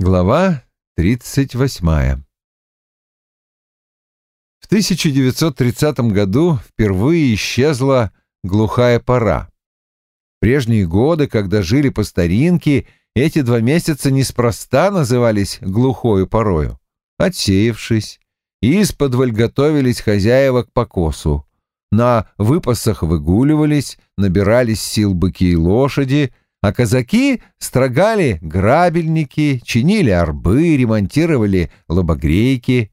Глава 38 В 1930 году впервые исчезла глухая пора. В прежние годы, когда жили по старинке, эти два месяца неспроста назывались глухою порою. Отсеявшись, исподволь готовились хозяева к покосу. На выпасах выгуливались, набирались сил быки и лошади — а казаки строгали грабельники, чинили арбы, ремонтировали лобогрейки.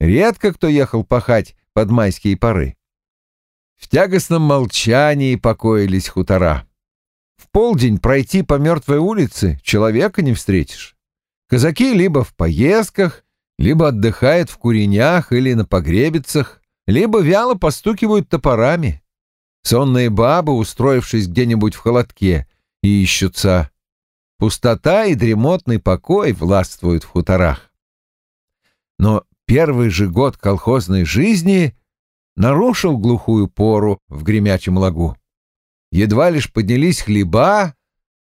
Редко кто ехал пахать под майские поры. В тягостном молчании покоились хутора. В полдень пройти по мертвой улице человека не встретишь. Казаки либо в поездках, либо отдыхают в куренях или на погребицах, либо вяло постукивают топорами. Сонные бабы, устроившись где-нибудь в холодке, ищутся. Пустота и дремотный покой властвуют в хуторах. Но первый же год колхозной жизни нарушил глухую пору в гремячем лагу. Едва лишь поднялись хлеба,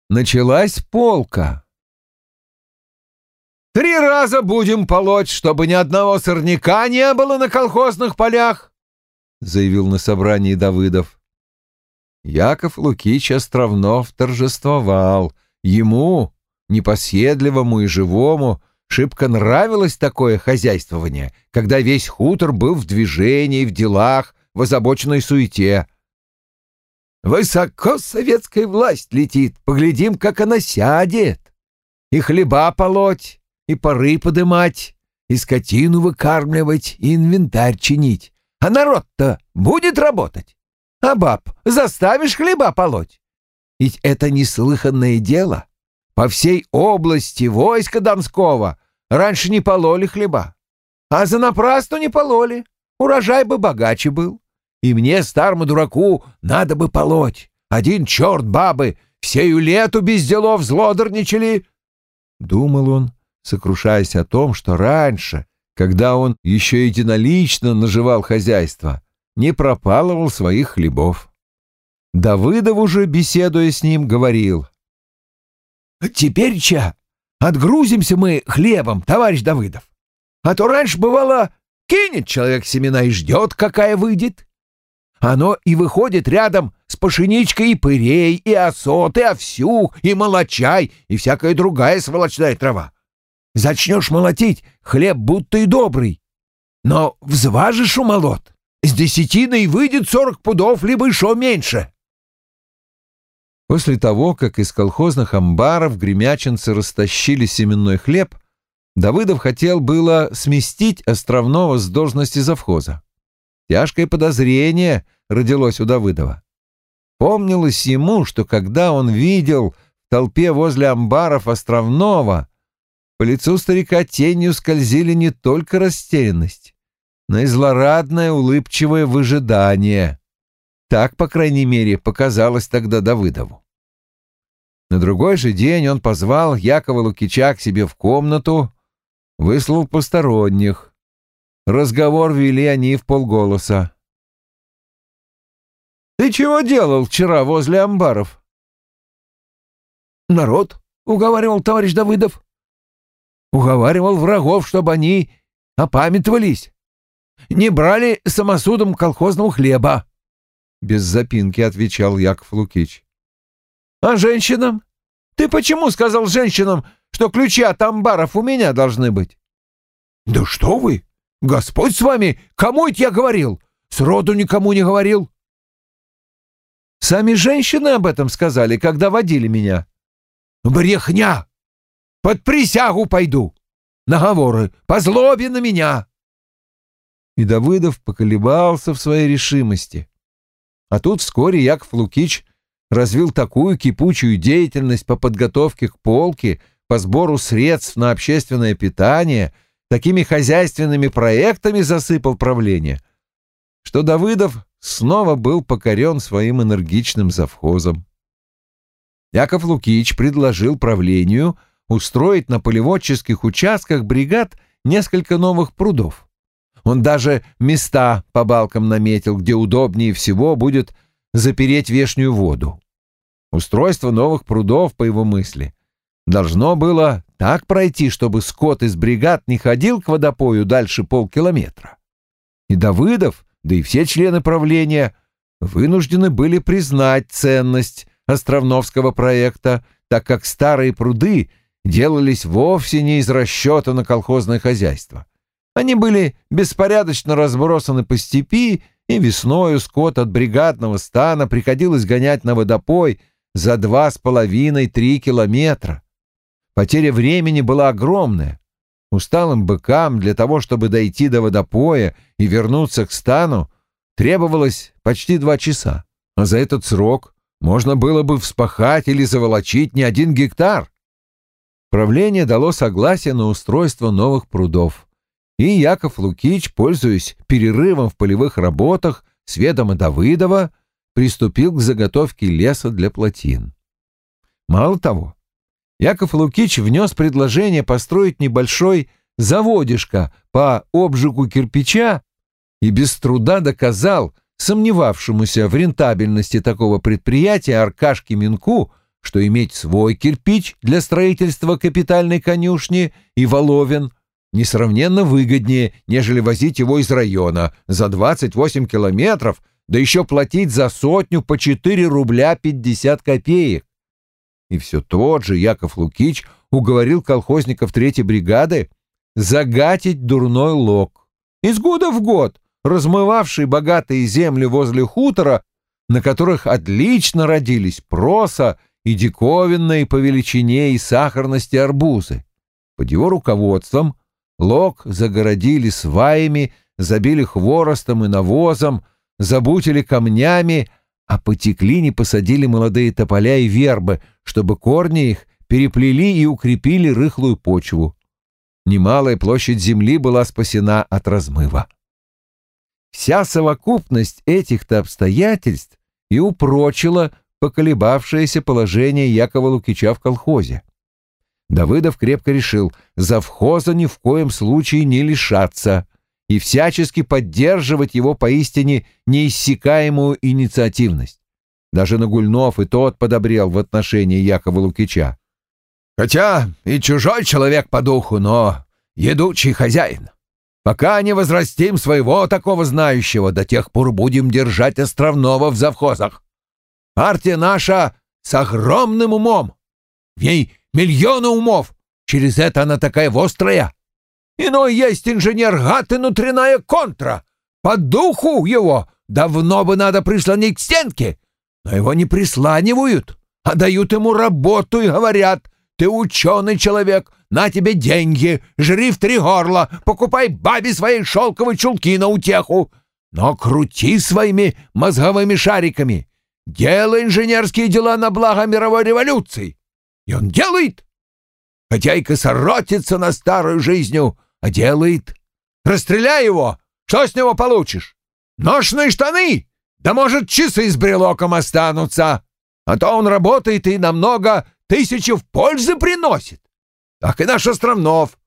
началась полка. «Три раза будем полоть, чтобы ни одного сорняка не было на колхозных полях», — заявил на собрании Давыдов. Яков Лукич Островнов торжествовал. Ему, непоседливому и живому, шибко нравилось такое хозяйствование, когда весь хутор был в движении, в делах, в озабоченной суете. «Высоко советская власть летит, поглядим, как она сядет. И хлеба полоть, и поры подымать, и скотину выкармливать, и инвентарь чинить. А народ-то будет работать?» А баб заставишь хлеба полоть? Ведь это неслыханное дело. По всей области войска Донского раньше не пололи хлеба. А за напрасну не пололи. Урожай бы богаче был. И мне, старому дураку, надо бы полоть. Один черт бабы всею лету без делов злодорничали. Думал он, сокрушаясь о том, что раньше, когда он еще единолично наживал хозяйство, не пропалывал своих хлебов. Давыдов уже, беседуя с ним, говорил. «Теперь, ча, отгрузимся мы хлебом, товарищ Давыдов. А то раньше бывало, кинет человек семена и ждет, какая выйдет. Оно и выходит рядом с пшеничкой и пырей, и осот, и овсю, и молочай, и всякая другая сволочная трава. Зачнешь молотить, хлеб будто и добрый. Но взважишь у молот, с десятиной выйдет сорок пудов, либо еще меньше. После того, как из колхозных амбаров гремячинцы растащили семенной хлеб, Давыдов хотел было сместить Островного с должности завхоза. Тяжкое подозрение родилось у Давыдова. Помнилось ему, что когда он видел в толпе возле амбаров Островного, по лицу старика тенью скользили не только растерянность, но и злорадное улыбчивое выжидание. Так, по крайней мере, показалось тогда Давыдову. На другой же день он позвал Якова Лукича к себе в комнату, выслал посторонних. Разговор вели они в полголоса. «Ты чего делал вчера возле амбаров?» «Народ», — уговаривал товарищ Давыдов. «Уговаривал врагов, чтобы они опамятовались не брали самосудом колхозного хлеба. Без запинки отвечал Яков Лукич. А женщинам? Ты почему сказал женщинам, что ключи от амбаров у меня должны быть? Да что вы? Господь с вами! Кому это я говорил? Сроду никому не говорил. Сами женщины об этом сказали, когда водили меня. Брехня! Под присягу пойду. Наговоры, по злобе на меня и Давыдов поколебался в своей решимости. А тут вскоре Яков Лукич развил такую кипучую деятельность по подготовке к полке, по сбору средств на общественное питание, такими хозяйственными проектами засыпал правление, что Давыдов снова был покорен своим энергичным завхозом. Яков Лукич предложил правлению устроить на полеводческих участках бригад несколько новых прудов. Он даже места по балкам наметил, где удобнее всего будет запереть вешнюю воду. Устройство новых прудов, по его мысли, должно было так пройти, чтобы скот из бригад не ходил к водопою дальше полкилометра. И Давыдов, да и все члены правления вынуждены были признать ценность Островновского проекта, так как старые пруды делались вовсе не из расчета на колхозное хозяйство. Они были беспорядочно разбросаны по степи, и весною скот от бригадного стана приходилось гонять на водопой за два с половиной-три километра. Потеря времени была огромная. Усталым быкам для того, чтобы дойти до водопоя и вернуться к стану, требовалось почти два часа, а за этот срок можно было бы вспахать или заволочить не один гектар. Правление дало согласие на устройство новых прудов, и Яков Лукич, пользуясь перерывом в полевых работах с ведома Давыдова, приступил к заготовке леса для плотин. Мало того, Яков Лукич внес предложение построить небольшой заводишко по обжигу кирпича и без труда доказал сомневавшемуся в рентабельности такого предприятия Аркашке Минку, что иметь свой кирпич для строительства капитальной конюшни и воловен несравненно выгоднее, нежели возить его из района за 28 километров, да еще платить за сотню по 4 рубля 50 копеек. И все тот же Яков Лукич уговорил колхозников третьей бригады загатить дурной лог. Из года в год размывавший богатые земли возле хутора, на которых отлично родились проса и диковинные по величине и сахарности арбузы. Под его руководством лог загородили сваями, забили хворостом и навозом, забутили камнями, а по теклине посадили молодые тополя и вербы, чтобы корни их переплели и укрепили рыхлую почву. Немалая площадь земли была спасена от размыва. Вся совокупность этих-то обстоятельств и упрочила поколебавшееся положение Якова Лукича в колхозе. Давыдов крепко решил завхоза ни в коем случае не лишаться и всячески поддерживать его поистине неиссякаемую инициативность. Даже Нагульнов и тот подобрел в отношении Якова Лукича. «Хотя и чужой человек по духу, но едучий хозяин. Пока не возрастим своего такого знающего, до тех пор будем держать Островного в завхозах. Партия наша с огромным умом. В ней миллионы умов. Через это она такая вострая. Иной есть инженер гад и контра. По духу его давно бы надо прислонить к стенке. Но его не присланивают, а дают ему работу и говорят, ты ученый человек, на тебе деньги, жри в три горла, покупай бабе свои шелковые чулки на утеху, но крути своими мозговыми шариками, делай инженерские дела на благо мировой революции. И он делает, хотя и косоротится на старую жизнью, а делает. Расстреляй его, что с него получишь? Ношные штаны, да может часы с брелоком останутся, а то он работает и намного тысячу в пользы приносит. Так и наш Островнов.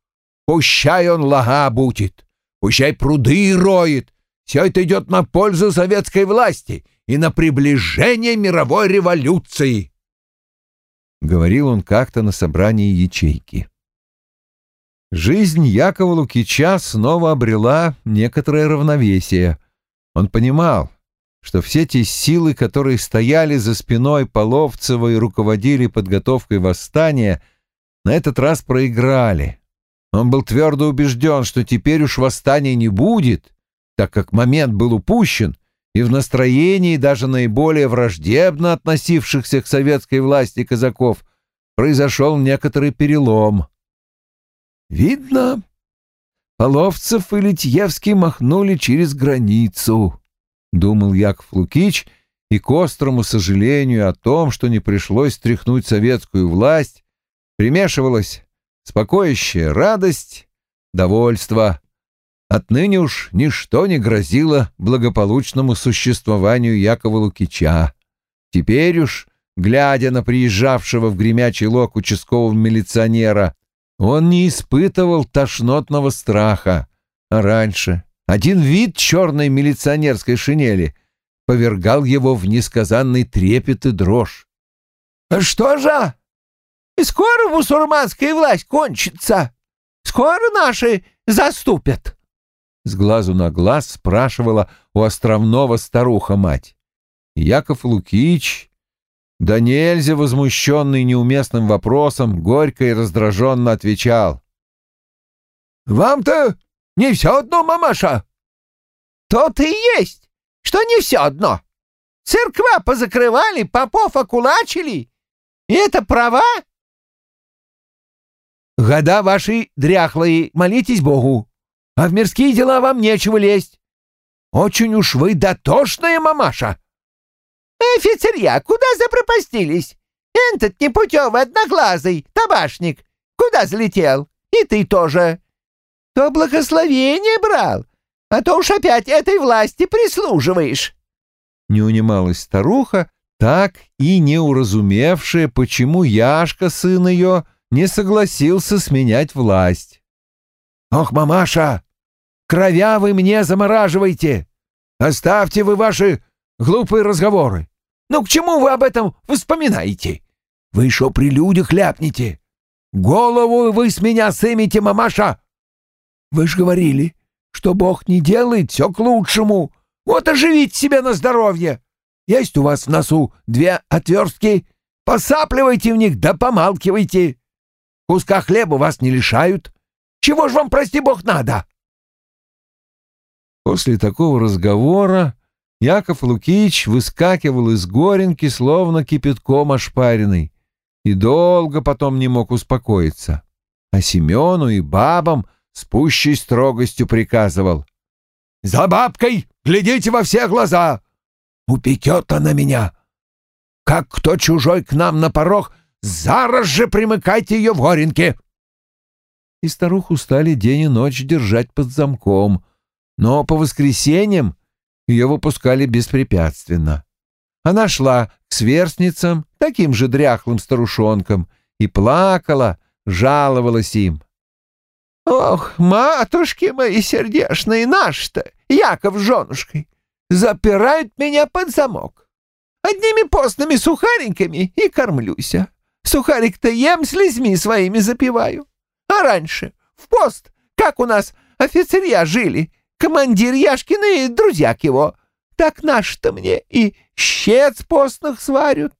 Пущай он лага будет, пущай пруды роет. Все это идет на пользу советской власти и на приближение мировой революции. Говорил он как-то на собрании ячейки. Жизнь Якова Лукича снова обрела некоторое равновесие. Он понимал, что все те силы, которые стояли за спиной Половцева и руководили подготовкой восстания, на этот раз проиграли. Он был твердо убежден, что теперь уж восстания не будет, так как момент был упущен, и в настроении даже наиболее враждебно относившихся к советской власти казаков произошел некоторый перелом. Видно, Половцев и Литьевский махнули через границу. — думал Яков Лукич, и к острому сожалению о том, что не пришлось стряхнуть советскую власть, примешивалась спокоящая радость, довольство. Отныне уж ничто не грозило благополучному существованию Якова Лукича. Теперь уж, глядя на приезжавшего в гремячий лог участкового милиционера, он не испытывал тошнотного страха, а раньше один вид черной милиционерской шинели повергал его в несказанный трепет и дрожь. «Что же? Скоро мусульманская власть кончится. Скоро наши заступят. С глазу на глаз спрашивала у островного старуха-мать. Яков Лукич, да нельзя возмущенный неуместным вопросом, горько и раздраженно отвечал. «Вам-то не все одно, мамаша?» «То-то и есть, что не все одно. Церква позакрывали, попов окулачили. И это права?» «Года ваши дряхлые, молитесь Богу, а в мирские дела вам нечего лезть. Очень уж вы дотошная мамаша!» «Офицерья, куда запропастились? Этот непутевый одноглазый табашник куда залетел? И ты тоже. То благословение брал, а то уж опять этой власти прислуживаешь». Не унималась старуха, так и не уразумевшая, почему Яшка, сын ее, не согласился сменять власть. «Ох, мамаша, кровя вы мне замораживаете! Оставьте вы ваши глупые разговоры! Ну к чему вы об этом вспоминаете? Вы еще при людях ляпнете! Голову вы с меня сымите, мамаша! Вы ж говорили, что Бог не делает все к лучшему. Вот оживите себя на здоровье! Есть у вас в носу две отверстки, посапливайте в них да помалкивайте!» Куска хлеба вас не лишают. Чего ж вам, прости бог, надо?» После такого разговора Яков Лукич выскакивал из горенки, словно кипятком ошпаренный, и долго потом не мог успокоиться. А Семену и бабам с пущей строгостью приказывал. «За бабкой глядите во все глаза! Упекет она меня! Как кто чужой к нам на порог, Зараз же примыкайте ее в горенке!» И старуху стали день и ночь держать под замком, но по воскресеньям ее выпускали беспрепятственно. Она шла к сверстницам, таким же дряхлым старушонкам, и плакала, жаловалась им. «Ох, матушки мои сердешные, наш-то, Яков с женушкой, запирают меня под замок. Одними постными сухареньками и кормлюся. Сухарик-то ем слезьми своими запиваю. А раньше, в пост, как у нас офицерья жили, командир Яшкин и друзьяк его, так наши-то мне и щец постных сварят,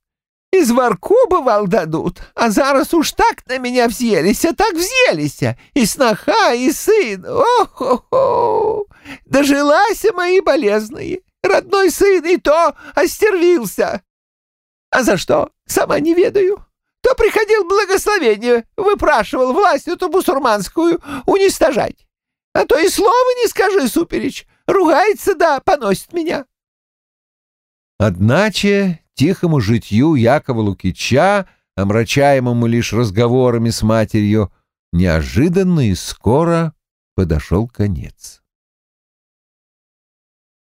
и зварку, бывал, дадут, а зараз уж так на меня взъелись, а так взъелись, и сноха, и сын, ох-хо-хо, дожилась мои болезные, родной сын и то остервился. А за что, сама не ведаю то приходил благословение, выпрашивал власть эту бусурманскую уничтожать. А то и слова не скажи, суперич, ругается да поносит меня. Одначе тихому житью Якова Лукича, омрачаемому лишь разговорами с матерью, неожиданно и скоро подошел конец.